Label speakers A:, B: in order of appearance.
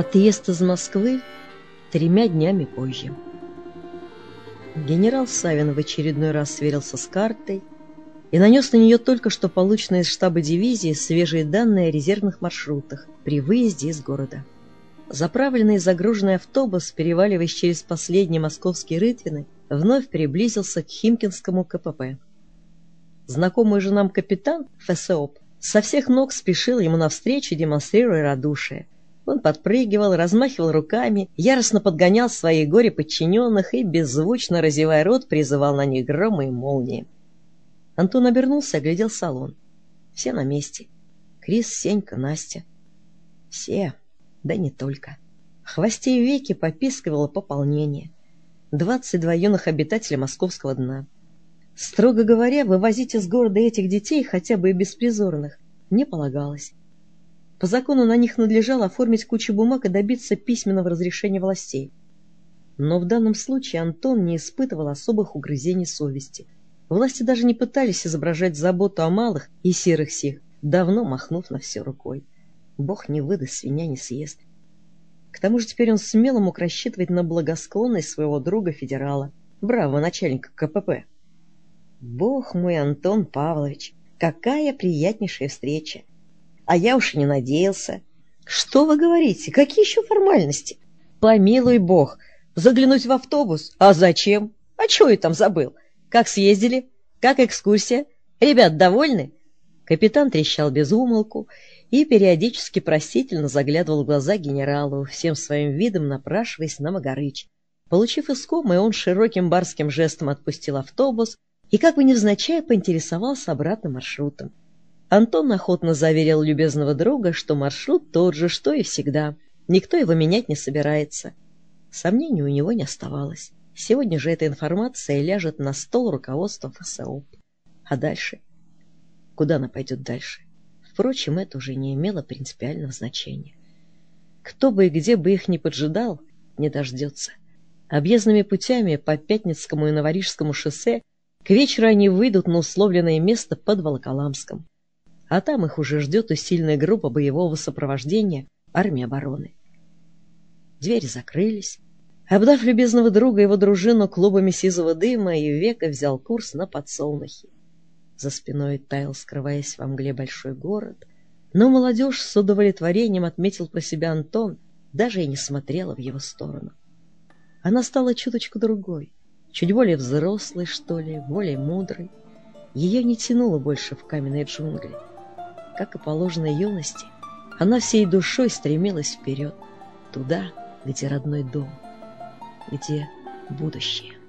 A: Отъезд из Москвы тремя днями позже. Генерал Савин в очередной раз сверился с картой и нанес на нее только что полученные из штаба дивизии свежие данные о резервных маршрутах при выезде из города. Заправленный и загруженный автобус, переваливаясь через последние московские рытвины, вновь приблизился к Химкинскому КПП. Знакомый же нам капитан ФСОП со всех ног спешил ему навстречу, демонстрируя радушие. Он подпрыгивал, размахивал руками, яростно подгонял своих горе-подчиненных и, беззвучно разевая рот, призывал на них громы и молнии. Антон обернулся, оглядел салон. Все на месте. Крис, Сенька, Настя. Все, да не только. В хвосте и веки попискивало пополнение. Двадцать два юных обитателя московского дна. Строго говоря, вывозить из города этих детей, хотя бы и беспризорных, не полагалось. По закону на них надлежало оформить кучу бумаг и добиться письменного разрешения властей. Но в данном случае Антон не испытывал особых угрызений совести. Власти даже не пытались изображать заботу о малых и серых сих, давно махнув на все рукой. Бог не выдаст, свинья не съест. К тому же теперь он смело мог рассчитывать на благосклонность своего друга-федерала, бравого начальника КПП. Бог мой, Антон Павлович, какая приятнейшая встреча! А я уж не надеялся. Что вы говорите? Какие еще формальности? Помилуй бог, заглянуть в автобус? А зачем? А чего я там забыл? Как съездили? Как экскурсия? Ребят довольны? Капитан трещал без умолку и периодически просительно заглядывал в глаза генералу, всем своим видом напрашиваясь на Магарыч. Получив искомое, он широким барским жестом отпустил автобус, и как бы невзначай поинтересовался обратным маршрутом. Антон охотно заверил любезного друга, что маршрут тот же, что и всегда. Никто его менять не собирается. Сомнений у него не оставалось. Сегодня же эта информация ляжет на стол руководства ФСО. А дальше? Куда она пойдет дальше? Впрочем, это уже не имело принципиального значения. Кто бы и где бы их ни поджидал, не дождется. Объездными путями по Пятницкому и Новорижскому шоссе к вечеру они выйдут на условленное место под Волоколамском. А там их уже ждет усиленная группа боевого сопровождения армии обороны. Двери закрылись. Обдав любезного друга его дружину клубами сизого дыма, и века взял курс на подсолнухи. За спиной таял, скрываясь во мгле большой город, но молодежь с удовлетворением отметил про себя Антон, даже и не смотрела в его сторону. Она стала чуточку другой — чуть более взрослой, что ли, более мудрой. Ее не тянуло больше в каменные джунгли. Как и положено юности, она всей душой стремилась вперед, туда, где родной дом, где будущее.